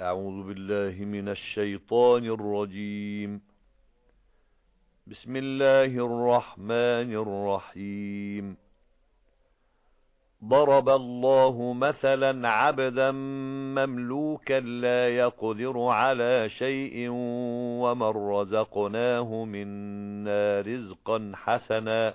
أعوذ بالله من الشيطان الرجيم. بسم الله الرحمن الرحيم. ضرب الله مثلا عبدا مملوكا لا يقدر على شيء ومن رزقناه منا رزقا حسنا.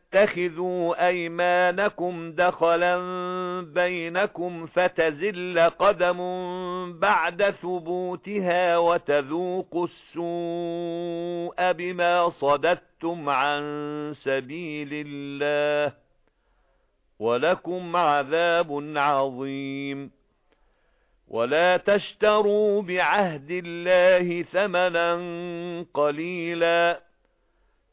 تَتَّخِذُوا أَيْمَانَكُمْ دَخَلًا بَيْنَكُمْ فَتَزِلَّ قَدَمٌ بَعْدَ ثُبُوتِهَا وَتَذُوقُوا السُّوءَ بِمَا صَدَدتُّمْ عَن سَبِيلِ اللَّهِ وَلَكُمْ عَذَابٌ عَظِيمٌ وَلَا تَشْتَرُوا بِعَهْدِ اللَّهِ ثَمَنًا قَلِيلًا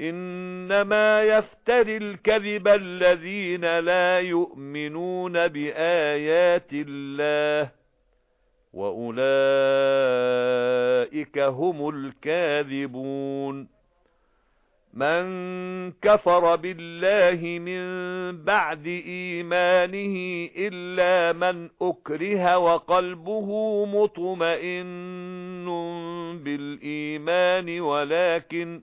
إِنَّمَا يَفْتَرِي الْكَذِبَ الَّذِينَ لَا يُؤْمِنُونَ بِآيَاتِ اللَّهِ وَأُولَئِكَ هُمُ الْكَاذِبُونَ مَنْ كَفَرَ بِاللَّهِ مِنْ بَعْدِ إِيمَانِهِ إِلَّا مَنْ أُكْرِهَ وَقَلْبُهُ مُطْمَئِنٌّ بِالْإِيمَانِ وَلَكِنْ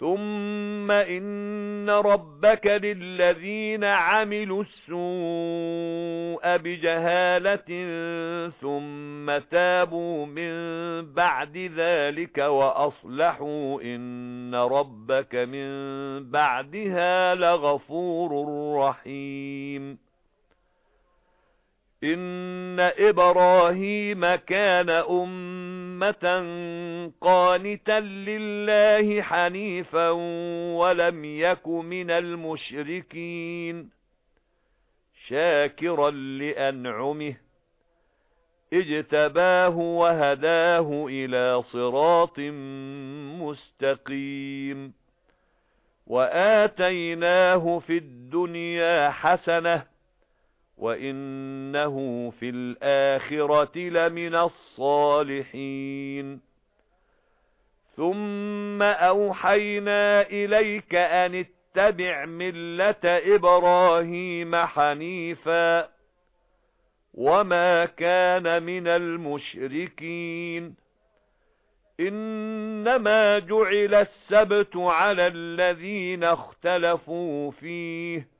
ثُمَّ إِنَّ رَبَّكَ لِلَّذِينَ عَمِلُوا السُّوءَ بِجَهَالَةٍ ثُمَّ تَابُوا مِن بَعْدِ ذَلِكَ وَأَصْلَحُوا إِنَّ رَبَّكَ مِن بَعْدِهَا لَغَفُورٌ رَّحِيمٌ إِنَّ إِبْرَاهِيمَ كَانَ أُمَّةً قَانِتًا لِلَّهِ حَنِيفًا وَلَمْ يَكُ مِنَ الْمُشْرِكِينَ شَاكِرًا لِأَنْعُمِهِ اجْتَبَاهُ وَهَدَاهُ إِلَى صِرَاطٍ مُسْتَقِيمٍ وَآتَيْنَاهُ فِي الدُّنْيَا حَسَنَةً وَإِنَّهُ فِي الْآخِرَةِ لَمِنَ الصَّالِحِينَ ثُمَّ أَوْحَيْنَا إِلَيْكَ أَنِ اتَّبِعْ مِلَّةَ إِبْرَاهِيمَ حَنِيفًا وَمَا كَانَ مِنَ الْمُشْرِكِينَ إِنَّمَا جُعِلَ السَّبْتُ عَلَى الَّذِينَ اخْتَلَفُوا فِيهِ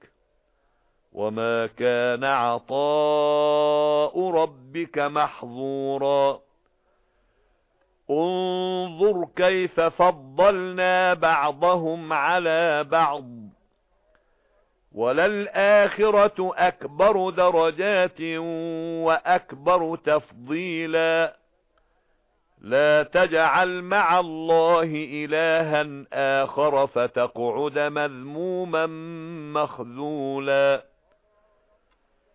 وَمَا كَانَ عَطَاءُ رَبِّكَ مَحْظُورًا انظُرْ كَيْفَ فَضَّلْنَا بَعْضَهُمْ عَلَى بَعْضٍ وَلَلْآخِرَةُ أَكْبَرُ دَرَجَاتٍ وَأَكْبَرُ تَفْضِيلًا لا تجعل مع الله إلها آخر فتقعد مذموما مخذولا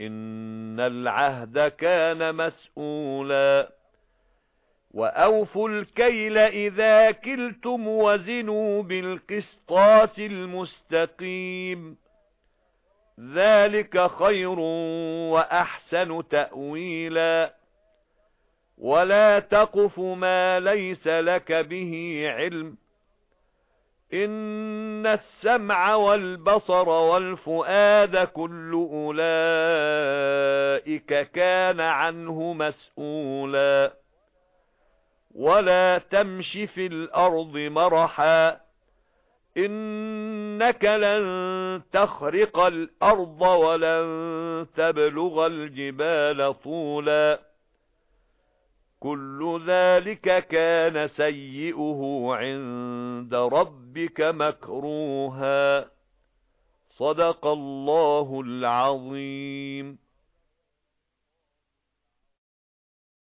إِنَّ الْعَهْدَ كَانَ مَسْئُولًا وَأَوْفُوا الْكَيْلَ إِذَا كِلْتُمْ وَزِنُوا بِالْقِسْطَاسِ الْمُسْتَقِيمِ ذَلِكَ خَيْرٌ وَأَحْسَنُ تَأْوِيلًا وَلَا تَقْفُ مَا لَيْسَ لَكَ بِهِ عِلْمٌ إِنَّ السَّمْعَ وَالْبَصَرَ وَالْفُؤَادَ كُلُّ أُولَئِكَ كَانَ عَنْهُ مَسْئُولًا. وَلَا تَمْشِ فِي الْأَرْضِ مَرَحًا. إِنَّكَ لَن تَخْرِقَ الْأَرْضَ وَلَن تَبْلُغَ الْجِبَالَ طُولًا. كُلُّ ذَلِكَ كَانَ سَيِّئُهُ عِندَ رَبِّكَ مَكْرُوهًا. صَدَقَ اللَّهُ الْعَظِيمُ.